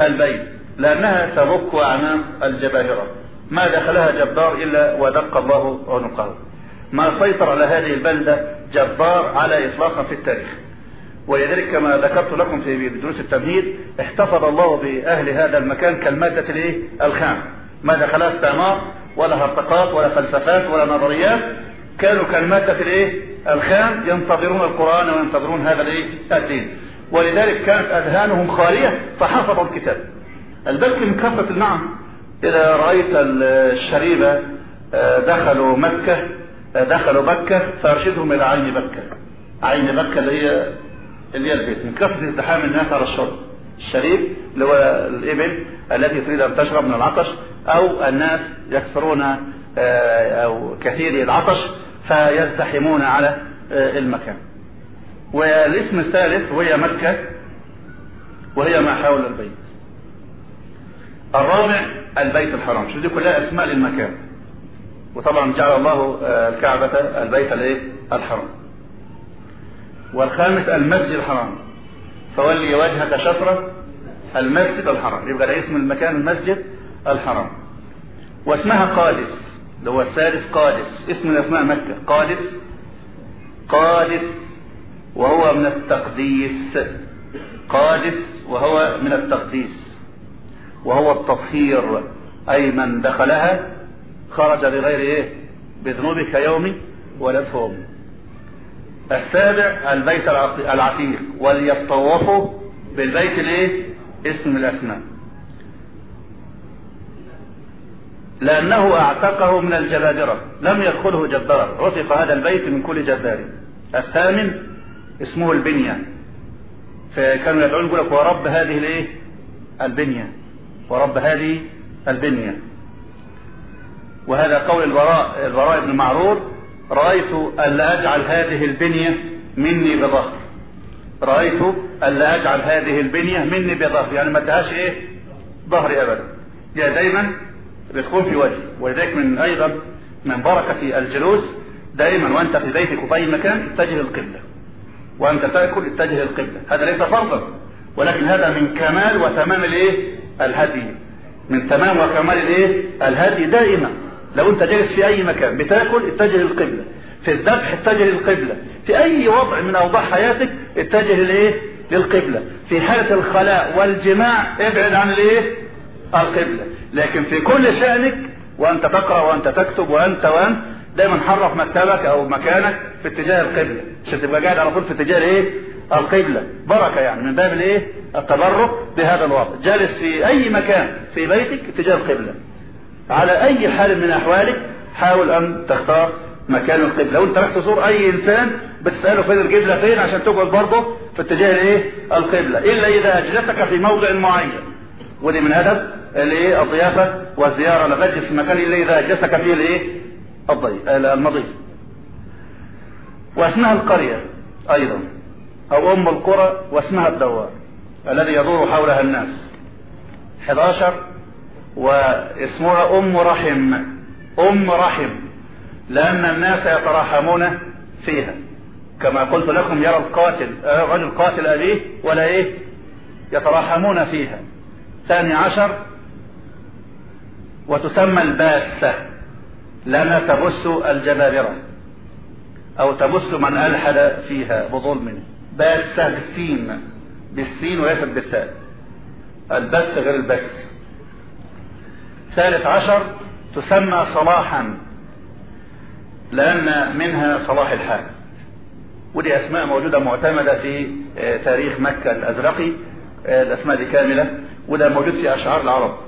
البيت. لأنها تبك أعناق الجبابرة ما دخلها جبار إلا ودق الله عنقه. ما سيطر على هذه البلدة جبار على إطلاقها في التاريخ. ولذلك كما ذكرت لكم في دروس التمهيد احتفظ الله بأهل هذا المكان كالمادة الايه؟ الخام. ما دخلها استعمار ولا هرطقات ولا فلسفات ولا نظريات. كانوا كالمادة الإيه؟ الخام ينتظرون القرآن وينتظرون هذا الإيه؟ الدين. ولذلك كانت أذهانهم خالية فحفظوا الكتاب. البلك من كثرة النعم إذا رأيت الشريبة آه، دخلوا مكة آه، دخلوا بكة فأرشدهم إلى عين بكة. عين بكة اللي هي اللي هي البيت. من كثرة ازدحام الناس على الشرب. الشريب اللي هو الإبل التي تريد أن تشرب من العطش أو الناس يكثرون آه، أو كثير العطش فيزدحمون على المكان. والاسم الثالث وهي مكة وهي ما حول البيت. الرابع البيت الحرام. شو دي كلها أسماء للمكان. وطبعا جعل الله آه، الكعبة البيت الإيه؟ الحرام. والخامس المسجد الحرام. فولي وجهك شطرة المسجد الحرام. يبقى ده اسم المكان المسجد. الحرام. واسمها قادس. اللي هو السادس قادس. اسم من أسماء مكة. قادس. قادس وهو من التقديس. قادس وهو من التقديس. وهو التطهير. أي من دخلها خرج بغير إيه؟ بذنوب كيوم ولدته أمه السابع البيت العتيق. وليطوفوا بالبيت الإيه؟ اسم الأسماء. لأنه أعتقه من الجبابره لم يدخله جبار رفق هذا البيت من كل جبار. الثامن اسمه البنية. فكانوا يدعون يقول لك ورب هذه الإيه؟ البنية. ورب هذه البنية. وهذا قول البراء البراء بن معرور رأيت ألا أجعل هذه البنية مني بظهر رأيت ألا أجعل هذه البنية مني بظهر يعني ما ادهاش إيه؟ ظهري أبدا. هي دايما بتكون في وجهي ولذلك من أيضا من بركة الجلوس دائما وأنت في بيتك وفي أي مكان اتجه القبلة وأنت تأكل اتجه القبلة هذا ليس فرضا. ولكن هذا من كمال وتمام الإيه؟ الهدي. من تمام وكمال الإيه؟ الهدي دائما. لو أنت جالس في أي مكان بتأكل اتجه للقبلة. في الذبح اتجه للقبلة. في أي وضع من أوضاع حياتك اتجه للايه للقبلة. في حالة الخلاء والجماع ابعد عن الإيه؟ القبلة. لكن في كل شأنك وأنت تقرأ وأنت تكتب وأنت وانت دايما حرك مكتبك أو مكانك في اتجاه القبلة. عشان تبقى قاعد على طول في اتجاه إيه؟ القبلة. بركة يعني من باب الإيه؟ التبرك بهذا الوضع. جالس في أي مكان في بيتك اتجاه القبلة. على أي حال من أحوالك حاول أن تختار مكان القبلة. لو انت رحت تزور أي إنسان بتسأله فين القبلة فين؟ عشان تقعد برضه في اتجاه الإيه؟ القبلة. إلا إذا أجلسك في موضع معين. ودي من هدف الايه الضيافة والزيارة لا تجلس في مكان الا إذا اجلسك فيه الايه الضيف المضيف. واسمها القرية أيضا أو أم القرى واسمها الدوار الذي يدور حولها الناس. 11 واسمها أم رحم أم رحم لأن الناس يتراحمون فيها. كما قلت لكم يرى القاتل رجل قاتل أبيه ولا إيه؟ يتراحمون فيها. ثاني عشر وتسمى الباسة لما تبث الجبابرة أو تبث من ألحد فيها بظلم باسة بالسين بالسين وليست بالثاء البث غير البث ثالث عشر تسمى صلاحا لأن منها صلاح الحال. ودي أسماء موجودة معتمدة في آه، تاريخ مكة الأزرقي آه، الأسماء دي كاملة. وده موجود في أشعار العرب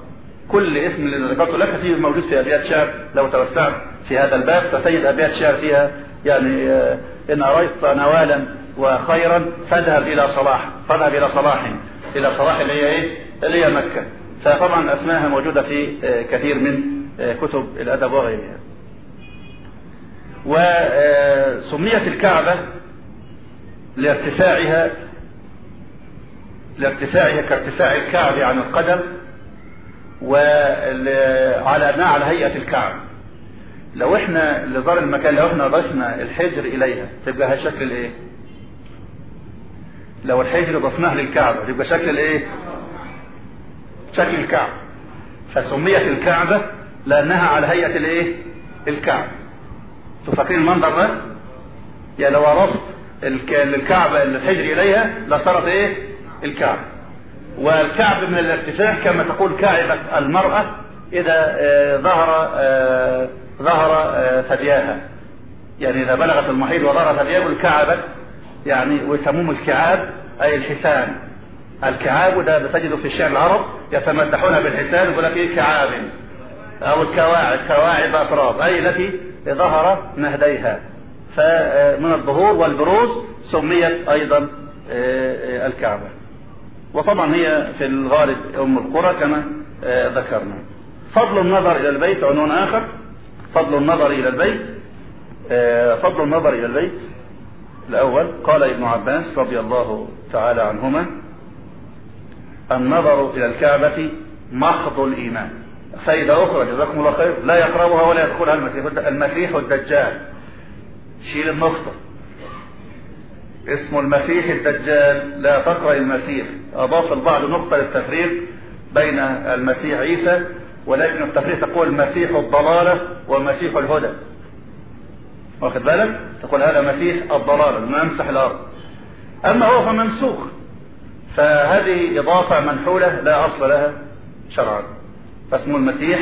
كل اسم ذكرته لك فيه موجود في أبيات شعر لو توسعت في هذا الباب ستجد أبيات شعر فيها يعني آه، إن اريت نوالا وخيرا فاذهب إلى صلاح فاذهب إلى صلاح إلى صلاح اللي هي إيه؟ اللي هي مكة فطبعا اسمائها موجودة في آه، كثير من آه، كتب الأدب وغيرها. وسميت الكعبة لارتفاعها لارتفاعها كارتفاع الكعب عن القدم وعلى على هيئة الكعب. لو إحنا زار المكان لو إحنا ضفنا الحجر إليها تبقى شكل الإيه؟ لو الحجر ضفناه للكعبة يبقى شكل الإيه؟ شكل الكعبة فسميت الكعبة لأنها على هيئة الإيه؟ الكعبة تفكرين المنظر ده؟ يعني لو عرفت الكعبة الحجر إليها لصارت إيه؟ الكعبة والكعب من الارتفاع كما تقول كعبة المرأة إذا آه، ظهر آه، ظهر آه، ثدياها يعني إذا بلغت المحيط وظهر ثدياه الكعبة يعني ويسموه الكعاب أي الحسان. الكعاب وده بتجده في الشعر العرب يتمدحون بالحسان يقول لك إيه؟ كعاب. أو الكواعب كواعب اطراف أي التي ظهر نهديها. فمن الظهور والبروز سميت أيضا الكعبة. وطبعا هي في الغالب أم القرى كما ذكرنا. فضل النظر إلى البيت عنوان آخر. فضل النظر إلى البيت فضل النظر إلى البيت. الأول قال ابن عباس رضي الله تعالى عنهما النظر إلى الكعبة محض الإيمان. فائدة أخرى جزاكم الله خير لا يقربها ولا يدخلها المسيح المسيح الدجال. شيل النقطة اسمه المسيح الدجال. لا تقرأ المسيح. أضاف البعض نقطة للتفريق بين المسيح عيسى ولكن التفريق تقول مسيح الضلالة ومسيح الهدى. واخد بالك؟ تقول هذا مسيح الضلالة نمسح الأرض. أما هو فمنسوخ فهذه إضافة منحولة لا أصل لها شرعا. فاسمه المسيح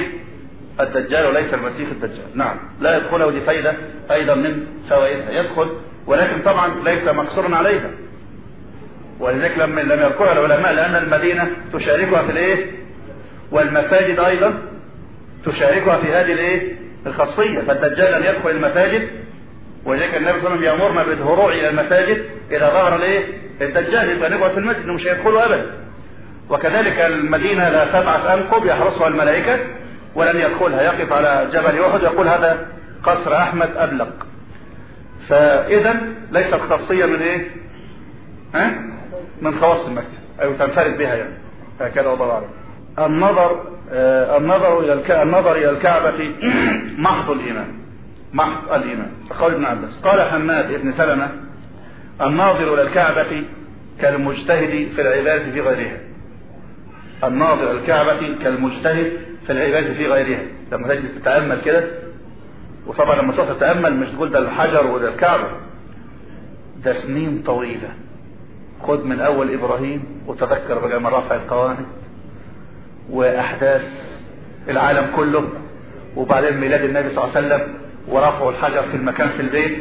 الدجال وليس المسيح الدجال. نعم. لا يدخله دي فايدة أيضا من فوائدها. يدخل ولكن طبعا ليس مقصورا عليها ولذلك لم لم يذكرها العلماء لأن المدينة تشاركها في الإيه؟ والمساجد أيضا تشاركها في هذه الإيه؟ الخاصية فالدجال لم يدخل المساجد ولذلك النبي صلى الله عليه وسلم يأمرنا بالهروع إلى المساجد إذا ظهر الإيه؟ الدجال يبقى نقعد في المسجد مش هيدخلوا أبدا وكذلك المدينة لا سبعة أنقب يحرسها الملائكة ولن يدخلها يقف على جبل أحد يقول هذا قصر أحمد أبلق فإذا ليست خاصية من إيه؟ ها؟ من خواص المسجد أو تنفرد بها يعني. هكذا أعلم. النظر آه النظر إلى الك... النظر إلى الكعبة محض الإيمان. محض الإيمان. قول ابن عباس. قال حماد بن سلمة الناظر إلى الكعبة كالمجتهد في العبادة في غيرها. الناظر الكعبة كالمجتهد في العبادة في غيرها. لما تجلس تتأمل كده وطبعا لما تروح تتأمل مش تقول ده الحجر وده الكعبة. ده سنين طويلة. خد من أول إبراهيم وتذكر بقى من رفع القواعد وأحداث العالم كله وبعدين ميلاد النبي صلى الله عليه وسلم ورفعوا الحجر في المكان في البيت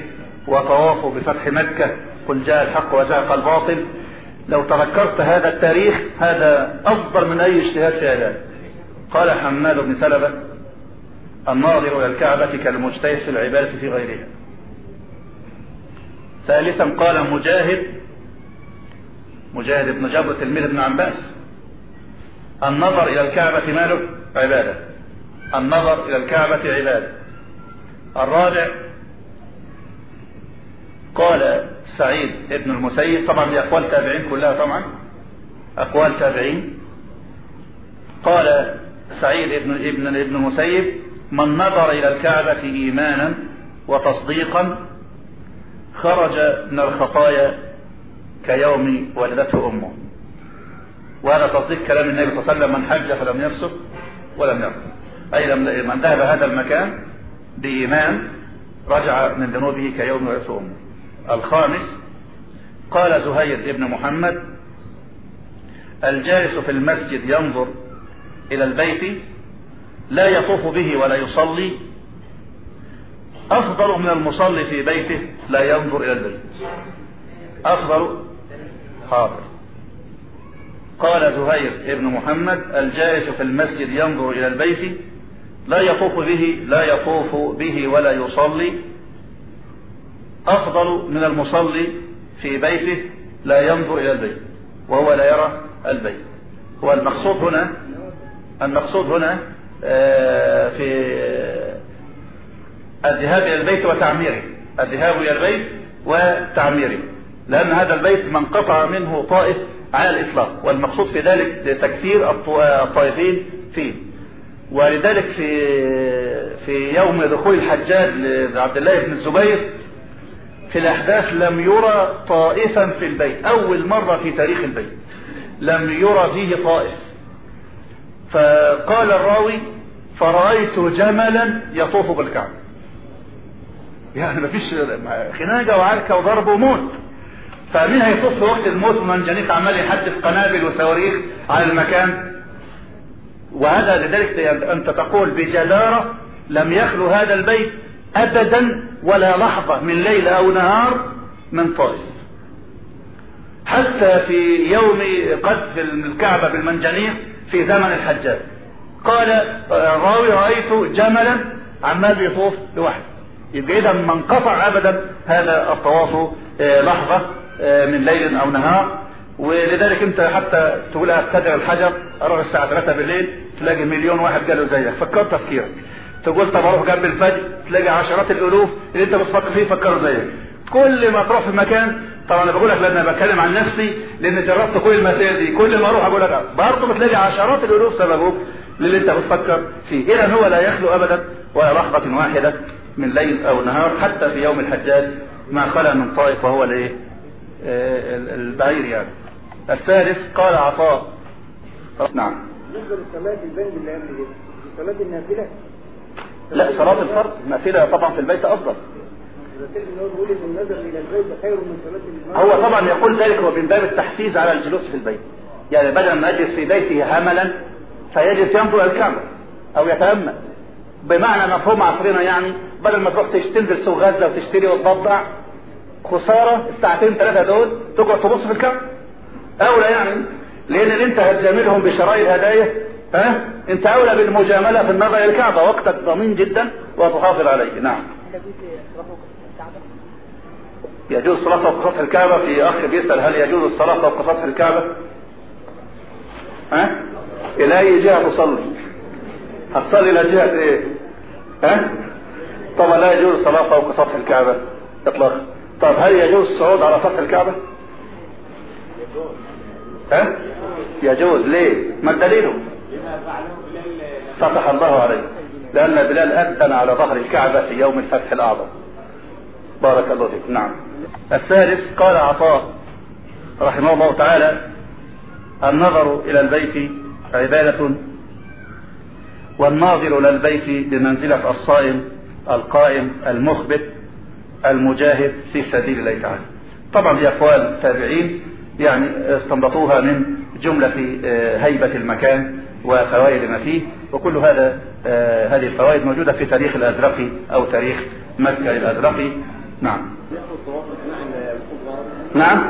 وطوافوا بفتح مكة. قل جاء الحق وزهق الباطل لو تذكرت هذا التاريخ هذا أفضل من أي اجتهاد في هذا قال حماد بن سلمة الناظر إلى الكعبة كالمجتهد في العبادة في غيرها. ثالثا قال مجاهد مجاهد بن جبر تلميذ ابن عباس النظر إلى الكعبة ماله عبادة. النظر إلى الكعبة عبادة. الرابع قال سعيد ابن المسيب طبعا دي أقوال تابعين كلها طبعا. أقوال تابعين. قال سعيد ابن ابن ابن المسيب من نظر إلى الكعبة إيمانا وتصديقا خرج من الخطايا كيوم ولدته أمه. وهذا تصديق كلام النبي صلى الله عليه وسلم من حج فلم يفسق ولم يرفض أي من ذهب هذا المكان بإيمان رجع من ذنوبه كيوم ولدته أمه. الخامس قال زهير ابن محمد الجالس في المسجد ينظر إلى البيت لا يطوف به ولا يصلي. أفضل من المصلي في بيته لا ينظر إلى البيت أفضل حاضر قال زهير ابن محمد الجالس في المسجد ينظر إلى البيت لا يطوف به لا يطوف به ولا يصلي. أفضل من المصلي في بيته لا ينظر إلى البيت وهو لا يرى البيت. هو المقصود هنا المقصود هنا في الذهاب إلى البيت وتعميره. الذهاب إلى البيت وتعميره. لأن هذا البيت من قطع منه طائف على الإطلاق والمقصود في ذلك تكثير الطائفين فيه. ولذلك في في يوم دخول الحجاج لعبد الله بن الزبير في الأحداث لم يرى طائفا في البيت. أول مرة في تاريخ البيت لم يرى فيه طائف. فقال الراوي فرأيت جملا يطوف بالكعبة. يعني ما فيش خناقة وعركة وضرب وموت. فمين هيطوف في وقت الموت ومنجنيق عمال يحدث قنابل وصواريخ على المكان. وهذا لذلك أنت تقول بجدارة لم يخلو هذا البيت أبدا ولا لحظة من ليل أو نهار من طائف. حتى في يوم قذف الكعبة بالمنجنيق في زمن الحجاج. قال راوي رأيت جملا عمال يطوف لوحده. يبقى إذا ما انقطع أبدا هذا الطواف لحظة من ليل أو نهار. ولذلك أنت حتى تقول أبتدع الحجر أروح الساعة 3 بالليل تلاقي مليون واحد قالوا زيك. فكر تفكيرك. تقول طب أروح جنب الفجر تلاقي عشرات الألوف اللي أنت بتفكر فيه فكروا زيك. كل ما تروح في مكان طبعا أنا بقول لك لأن أنا بتكلم عن نفسي لأن جربت كل المسائل دي كل ما أروح أقول لك برضه بتلاقي عشرات الألوف سببوك. للي انت بتفكر فيه. اذا هو لا يخلو ابدا ولا لحظه واحدة من ليل أو نهار حتى في يوم الحجاج ما خلا من طائف وهو الإيه؟ البعير يعني. الثالث قال عطاء. نعم. بالنسبة للصلاه البند اللي قبل دي. صلاه النافلة؟ لا صلاة الفرض. النافلة طبعا في البيت أفضل. هو طبعا يقول ذلك هو من باب التحفيز على الجلوس في البيت. يعني بدل ما يجلس في بيته هملا فيجلس ينظر الكعبة أو يتأمل. بمعنى مفهوم عصرنا يعني بدل ما تروح تنزل سوق غزة وتشتري وتبضع خسارة الساعتين ثلاثة دول تقعد تبص في الكعبة أولى يعني لأن أنت هتجاملهم بشراء الهدايا ها؟ أنت أولى بالمجاملة في النظر إلى الكعبة وقتك ضمين جدا وتحافظ عليه. نعم. يجوز الصلاة فوق سطح الكعبة في أخ بيسأل هل يجوز الصلاة فوق سطح الكعبة؟ ها؟ إلى أي جهة تصلي؟ هتصلي إلى جهة إيه؟ ها؟ طبعا لا يجوز الصلاة فوق سطح الكعبة إطلاقا. طب هل يجوز الصعود على سطح الكعبة؟ ها؟ يجوز ليه؟ ما الدليل؟ فتح الله عليه لأن بلال أذن على ظهر الكعبة في يوم الفتح الأعظم بارك الله فيك نعم الثالث قال عطاء رحمه الله تعالى النظر إلى البيت عبادة. والناظر إلى البيت بمنزلة الصائم القائم المخبت المجاهد في سبيل الله تعالى. طبعا دي أقوال التابعين يعني استنبطوها من جملة هيبة المكان وفوائد ما فيه. وكل هذا آه هذه الفوائد موجودة في تاريخ الأزرقي أو تاريخ مكة الأزرقي نعم. نعم.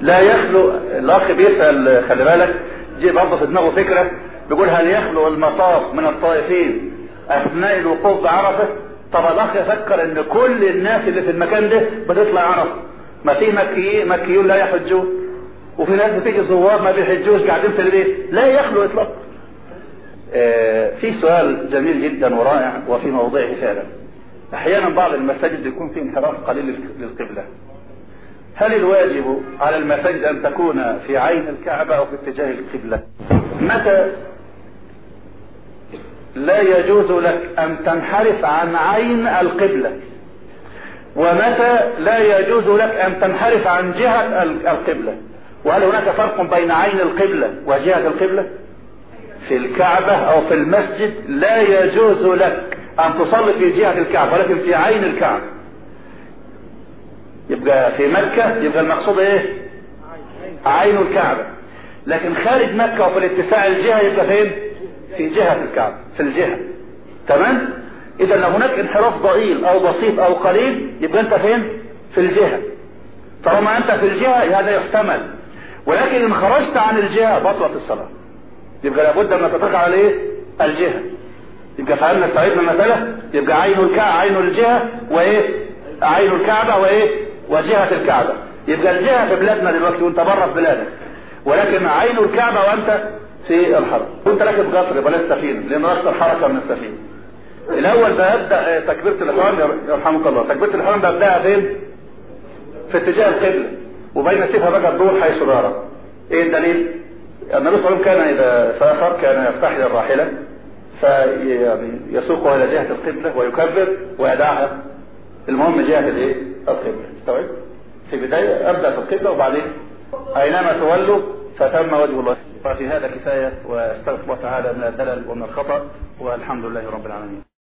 لا يخلو الأخ بيسأل خلي بالك جه برضه في دماغه فكرة بيقول هل يخلو المطاف من الطائفين أثناء الوقوف بعرفة؟ طب الأخ يفكر إن كل الناس اللي في المكان ده بتطلع عرفة. ما في مكيين مكيون لا يحجون وفي ناس بتيجي زوار ما بيحجوش قاعدين في البيت. لا يخلو اطلاقا. آه في سؤال جميل جدا ورائع وفي موضعه فعلا. أحيانا بعض المساجد يكون فيه انحراف قليل للقبلة. هل الواجب على المساجد أن تكون في عين الكعبة أو في اتجاه القبلة؟ متى لا يجوز لك أن تنحرف عن عين القبلة؟ ومتى لا يجوز لك أن تنحرف عن جهة القبلة؟ وهل هناك فرق بين عين القبلة وجهة القبلة؟ في الكعبة أو في المسجد لا يجوز لك أن تصلي في جهة الكعبة ولكن في عين الكعبة. يبقى في مكة يبقى المقصود إيه؟ عين الكعبة. لكن خارج مكة وفي الاتساع الجهة يبقى فين؟ في جهة الكعبة في الجهة. تمام؟ إذا لو هناك انحراف ضئيل أو بسيط أو قليل يبقى أنت فين؟ في الجهة. طالما أنت في الجهة هذا يحتمل. ولكن إن خرجت عن الجهة بطلت الصلاة. يبقى لابد أن تتقع على إيه؟ الجهة. يبقى فعلنا استعيدنا المسألة؟ يبقى عين الكعبة عين الجهة وإيه؟ عين الكعبة وإيه؟ وجهة الكعبة. يبقى الجهة في بلادنا دلوقتي وانت بره في بلادك. ولكن عين الكعبة وانت في الحرم وانت راكب قطر بلا السفينة لأن أكثر حركة من السفينة. الأول ببدا تكبيرة الإحرام يرحمك الله. تكبيرة الإحرام ببداها فين؟ في اتجاه القبلة. وبين سيفها بقى الدور حيث دار. إيه الدليل؟ النبي صلى الله عليه وسلم كان إذا سافر كان يستحيل الراحلة. فيعني يسوقها إلى جهة القبلة ويكبر ويدعها. المهم جهة الإيه؟ القبلة. استوعب؟ في بداية أبدأ في القبلة وبعدين أينما تولوا فتم وجه الله. ففي هذا كفاية وأستغفر الله تعالى من الدلل ومن الخطأ والحمد لله رب العالمين.